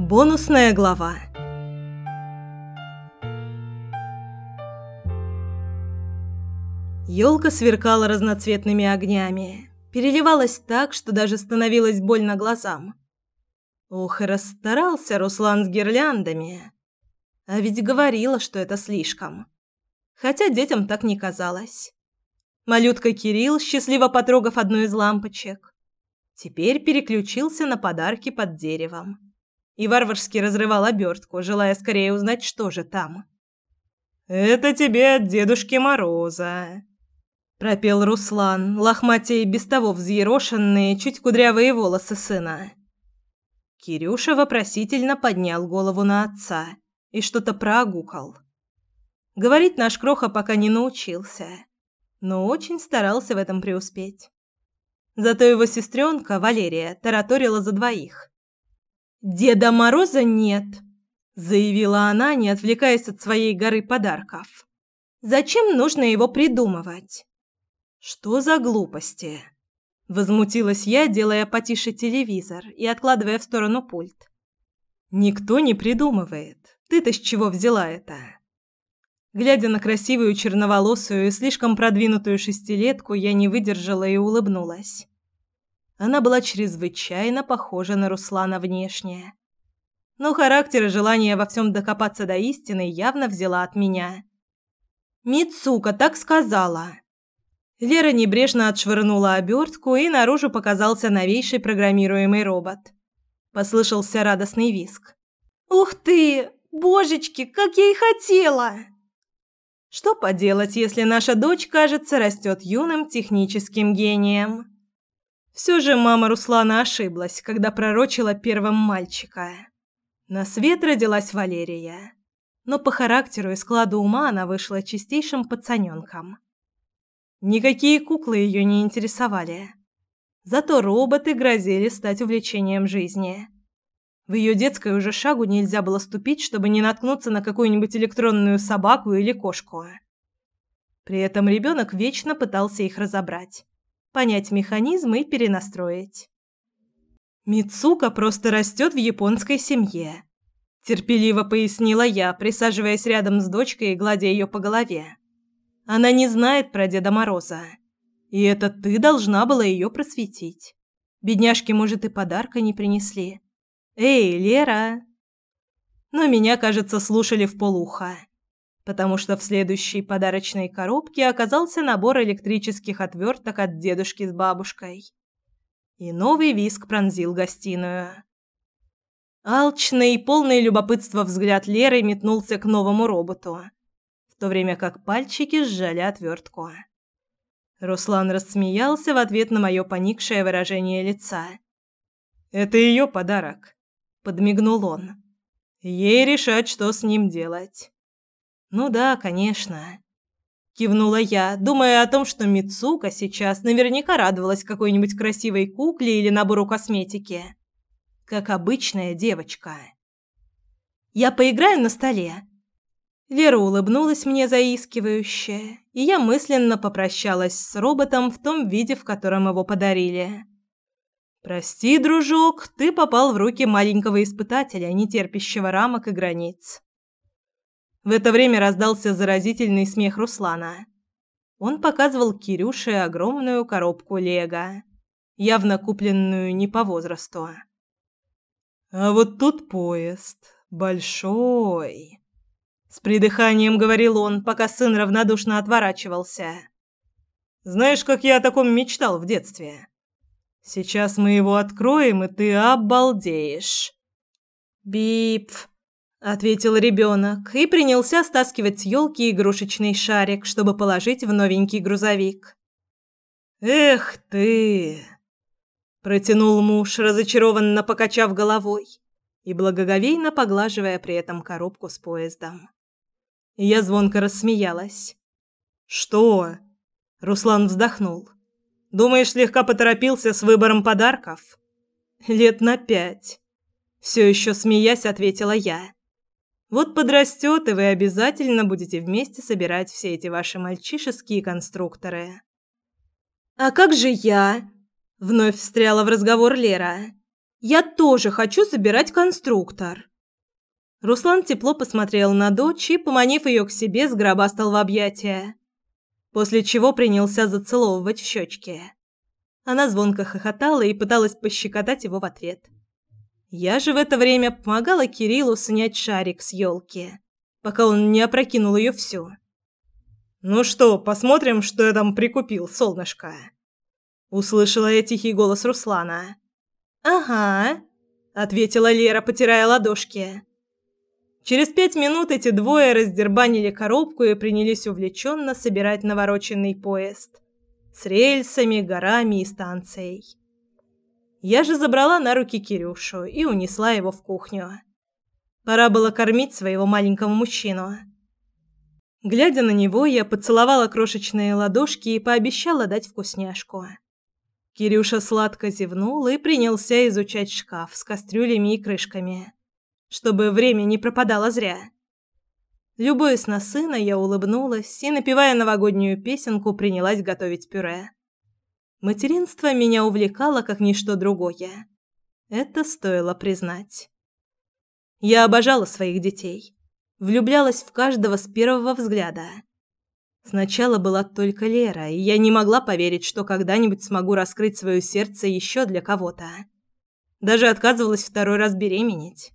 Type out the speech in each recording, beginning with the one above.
Бонусная глава. Ёлка сверкала разноцветными огнями, переливалась так, что даже становилось больно глазам. Ох, и расстарался Руслан с гирляндами. А ведь говорила, что это слишком. Хотя детям так не казалось. Малютка Кирилл, счастливо потрогав одну из лампочек, теперь переключился на подарки под деревом и варварски разрывал обертку, желая скорее узнать, что же там. «Это тебе от Дедушки Мороза», — пропел Руслан, лохматя без того взъерошенные, чуть кудрявые волосы сына. Кирюша вопросительно поднял голову на отца и что-то проогукал. Говорить наш кроха пока не научился, но очень старался в этом преуспеть. Зато его сестренка Валерия тараторила за двоих. «Деда Мороза нет», — заявила она, не отвлекаясь от своей горы подарков. «Зачем нужно его придумывать?» «Что за глупости?» Возмутилась я, делая потише телевизор и откладывая в сторону пульт. «Никто не придумывает. Ты-то с чего взяла это?» Глядя на красивую черноволосую и слишком продвинутую шестилетку, я не выдержала и улыбнулась. Она была чрезвычайно похожа на Руслана внешне. Но характер и желание во всем докопаться до истины явно взяла от меня. «Мицука так сказала!» Лера небрежно отшвырнула обертку, и наружу показался новейший программируемый робот. Послышался радостный визг. «Ух ты! Божечки, как я и хотела!» Что поделать, если наша дочь, кажется, растет юным техническим гением? Все же мама Руслана ошиблась, когда пророчила первым мальчика. На свет родилась Валерия, но по характеру и складу ума она вышла чистейшим пацаненком. Никакие куклы ее не интересовали. Зато роботы грозили стать увлечением жизни. В ее детской уже шагу нельзя было ступить, чтобы не наткнуться на какую-нибудь электронную собаку или кошку. При этом ребенок вечно пытался их разобрать, понять механизм и перенастроить. Мицука просто растет в японской семье, терпеливо пояснила я, присаживаясь рядом с дочкой и гладя ее по голове. Она не знает про Деда Мороза. И это ты должна была ее просветить. Бедняжке, может, и подарка не принесли. Эй, Лера. Но меня, кажется, слушали в полухо, потому что в следующей подарочной коробке оказался набор электрических отверток от дедушки с бабушкой. И новый виск пронзил гостиную. Алчный, полный любопытства взгляд Леры метнулся к новому роботу в то время как пальчики сжали отвертку. Руслан рассмеялся в ответ на мое поникшее выражение лица. «Это ее подарок», — подмигнул он. «Ей решать, что с ним делать». «Ну да, конечно», — кивнула я, думая о том, что Мицука сейчас наверняка радовалась какой-нибудь красивой кукле или набору косметики. Как обычная девочка. «Я поиграю на столе», Вера улыбнулась мне заискивающе, и я мысленно попрощалась с роботом в том виде, в котором его подарили. «Прости, дружок, ты попал в руки маленького испытателя, не терпящего рамок и границ». В это время раздался заразительный смех Руслана. Он показывал Кирюше огромную коробку лего, явно купленную не по возрасту. «А вот тут поезд. Большой». С придыханием говорил он, пока сын равнодушно отворачивался. Знаешь, как я о таком мечтал в детстве? Сейчас мы его откроем, и ты обалдеешь. Бип, ответил ребенок и принялся стаскивать с елки игрушечный шарик, чтобы положить в новенький грузовик. Эх ты, протянул муж, разочарованно покачав головой и благоговейно поглаживая при этом коробку с поездом. Я звонко рассмеялась. «Что?» Руслан вздохнул. «Думаешь, слегка поторопился с выбором подарков?» «Лет на пять». Все еще смеясь, ответила я. «Вот подрастет, и вы обязательно будете вместе собирать все эти ваши мальчишеские конструкторы». «А как же я?» Вновь встряла в разговор Лера. Я тоже хочу собирать конструктор. Руслан тепло посмотрел на дочь и, поманив ее к себе, сгробастал в объятия. После чего принялся зацеловывать в щечки. Она звонко хохотала и пыталась пощекотать его в ответ. Я же в это время помогала Кириллу снять шарик с елки, пока он не опрокинул ее всю. «Ну что, посмотрим, что я там прикупил, солнышко?» Услышала я тихий голос Руслана. «Ага», — ответила Лера, потирая ладошки. Через пять минут эти двое раздербанили коробку и принялись увлеченно собирать навороченный поезд с рельсами, горами и станцией. Я же забрала на руки Кирюшу и унесла его в кухню. Пора было кормить своего маленького мужчину. Глядя на него, я поцеловала крошечные ладошки и пообещала дать вкусняшку. Кирюша сладко зевнул и принялся изучать шкаф с кастрюлями и крышками чтобы время не пропадало зря. Любуясь на сына, я улыбнулась и, напевая новогоднюю песенку, принялась готовить пюре. Материнство меня увлекало, как ничто другое. Это стоило признать. Я обожала своих детей. Влюблялась в каждого с первого взгляда. Сначала была только Лера, и я не могла поверить, что когда-нибудь смогу раскрыть свое сердце еще для кого-то. Даже отказывалась второй раз беременеть.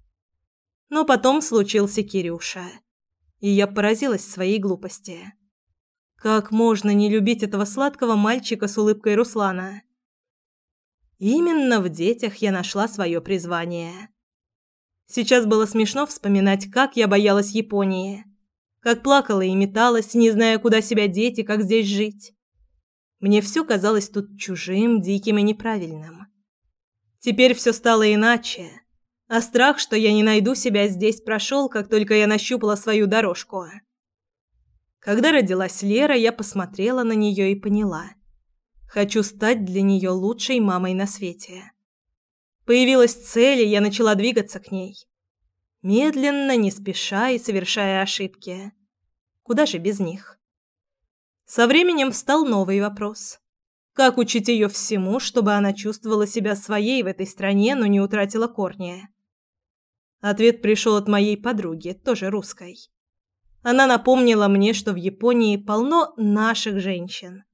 Но потом случился Кирюша, и я поразилась своей глупости. Как можно не любить этого сладкого мальчика с улыбкой Руслана? Именно в детях я нашла свое призвание. Сейчас было смешно вспоминать, как я боялась Японии, как плакала и металась, не зная, куда себя деть и как здесь жить. Мне все казалось тут чужим, диким и неправильным. Теперь все стало иначе. А страх, что я не найду себя здесь, прошел, как только я нащупала свою дорожку. Когда родилась Лера, я посмотрела на нее и поняла. Хочу стать для нее лучшей мамой на свете. Появилась цель, и я начала двигаться к ней. Медленно, не спеша и совершая ошибки. Куда же без них? Со временем встал новый вопрос. Как учить ее всему, чтобы она чувствовала себя своей в этой стране, но не утратила корни? Ответ пришел от моей подруги, тоже русской. Она напомнила мне, что в Японии полно наших женщин,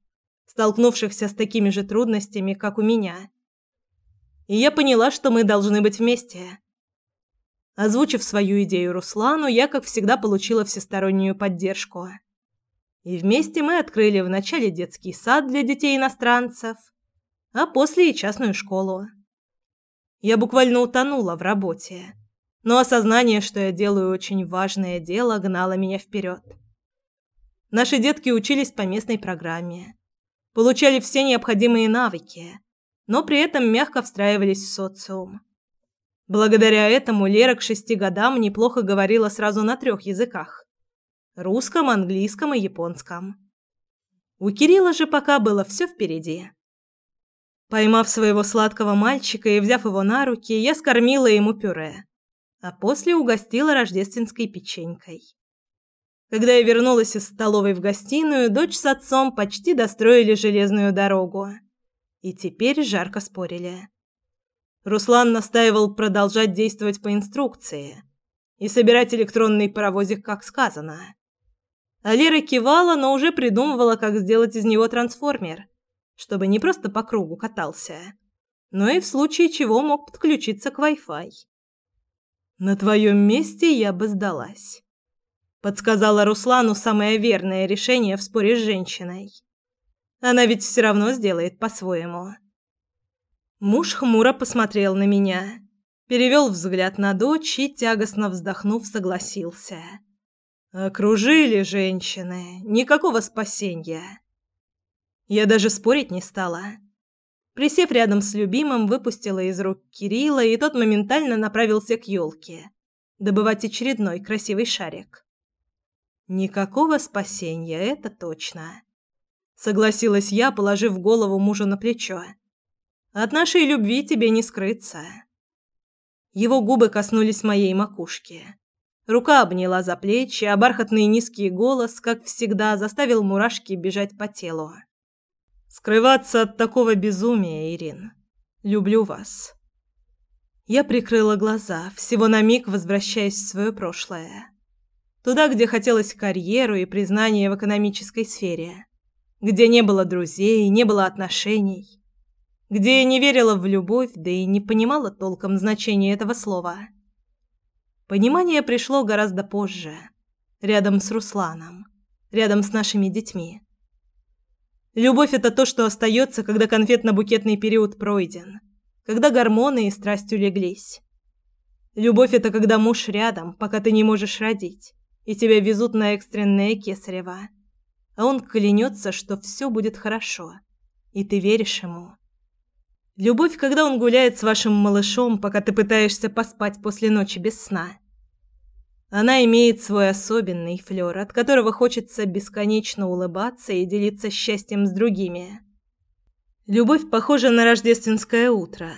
столкнувшихся с такими же трудностями, как у меня. И я поняла, что мы должны быть вместе. Озвучив свою идею Руслану, я, как всегда, получила всестороннюю поддержку. И вместе мы открыли вначале детский сад для детей-иностранцев, а после и частную школу. Я буквально утонула в работе но осознание, что я делаю очень важное дело, гнало меня вперед. Наши детки учились по местной программе, получали все необходимые навыки, но при этом мягко встраивались в социум. Благодаря этому Лера к шести годам неплохо говорила сразу на трех языках – русском, английском и японском. У Кирилла же пока было все впереди. Поймав своего сладкого мальчика и взяв его на руки, я скормила ему пюре а после угостила рождественской печенькой. Когда я вернулась из столовой в гостиную, дочь с отцом почти достроили железную дорогу. И теперь жарко спорили. Руслан настаивал продолжать действовать по инструкции и собирать электронный паровозик, как сказано. А Лера кивала, но уже придумывала, как сделать из него трансформер, чтобы не просто по кругу катался, но и в случае чего мог подключиться к Wi-Fi. На твоем месте я бы сдалась. Подсказала Руслану самое верное решение в споре с женщиной. Она ведь все равно сделает по-своему. Муж хмуро посмотрел на меня, перевел взгляд на дочь и, тягостно вздохнув, согласился. Окружили женщины, никакого спасения. Я даже спорить не стала. Присев рядом с любимым, выпустила из рук Кирилла, и тот моментально направился к елке, добывать очередной красивый шарик. Никакого спасения, это точно. Согласилась я, положив голову мужу на плечо. От нашей любви тебе не скрыться. Его губы коснулись моей макушки. Рука обняла за плечи, а бархатный низкий голос, как всегда, заставил мурашки бежать по телу. Скрываться от такого безумия, Ирин. Люблю вас. Я прикрыла глаза, всего на миг возвращаясь в свое прошлое. Туда, где хотелось карьеру и признание в экономической сфере. Где не было друзей, не было отношений. Где я не верила в любовь, да и не понимала толком значения этого слова. Понимание пришло гораздо позже, рядом с Русланом, рядом с нашими детьми. Любовь – это то, что остается, когда конфетно-букетный период пройден – когда гормоны и страсть улеглись. Любовь – это когда муж рядом, пока ты не можешь родить, и тебя везут на экстренное кесарево. А он клянется, что все будет хорошо, и ты веришь ему. Любовь, когда он гуляет с вашим малышом, пока ты пытаешься поспать после ночи без сна. Она имеет свой особенный флёр, от которого хочется бесконечно улыбаться и делиться счастьем с другими. Любовь похожа на рождественское утро,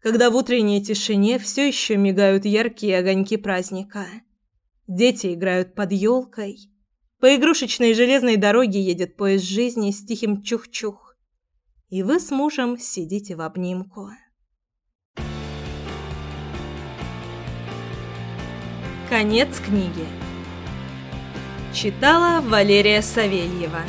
когда в утренней тишине все еще мигают яркие огоньки праздника. Дети играют под елкой. По игрушечной железной дороге едет поезд жизни с тихим чух-чух. И вы с мужем сидите в обнимку. Конец книги. Читала Валерия Савельева.